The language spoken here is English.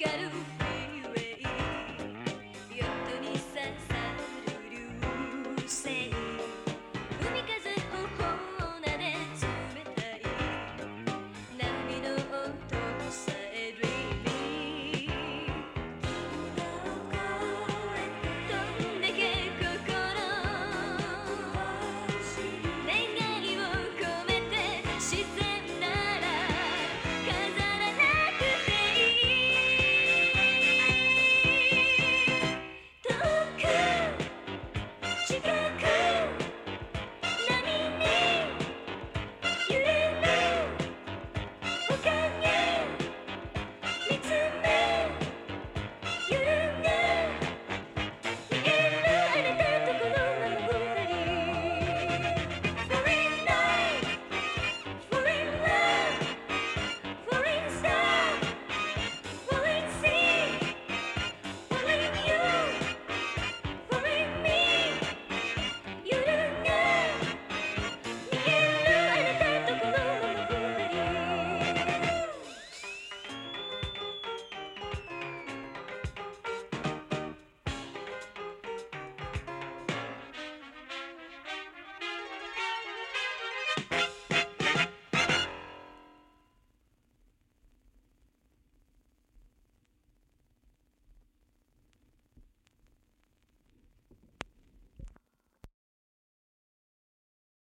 Get away.